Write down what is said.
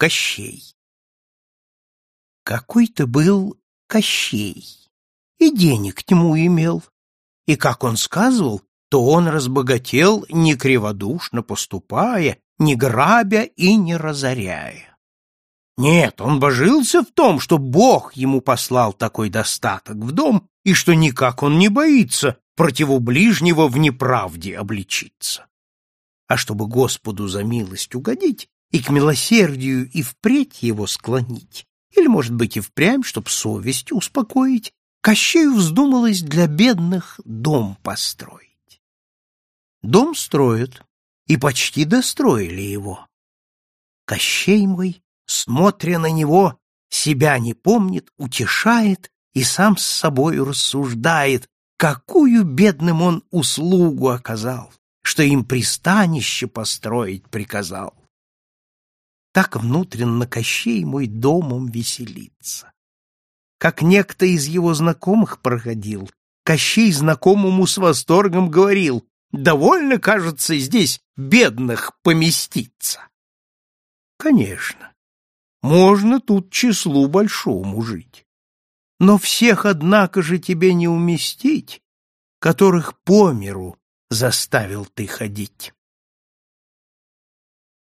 Кощей Какой-то был Кощей, и денег тьму имел, и, как он сказывал, то он разбогател, не криводушно поступая, не грабя и не разоряя. Нет, он божился в том, что Бог ему послал такой достаток в дом, и что никак он не боится противу ближнего в неправде обличиться. А чтобы Господу за милость угодить и к милосердию и впредь его склонить, или, может быть, и впрямь, чтоб совесть успокоить, Кощею вздумалось для бедных дом построить. Дом строят, и почти достроили его. Кощей мой, смотря на него, себя не помнит, утешает и сам с собою рассуждает, какую бедным он услугу оказал, что им пристанище построить приказал. Так внутренно Кощей мой домом веселится. Как некто из его знакомых проходил, Кощей знакомому с восторгом говорил, Довольно, кажется, здесь бедных поместиться. Конечно, можно тут числу большому жить. Но всех, однако же, тебе не уместить, которых по миру заставил ты ходить.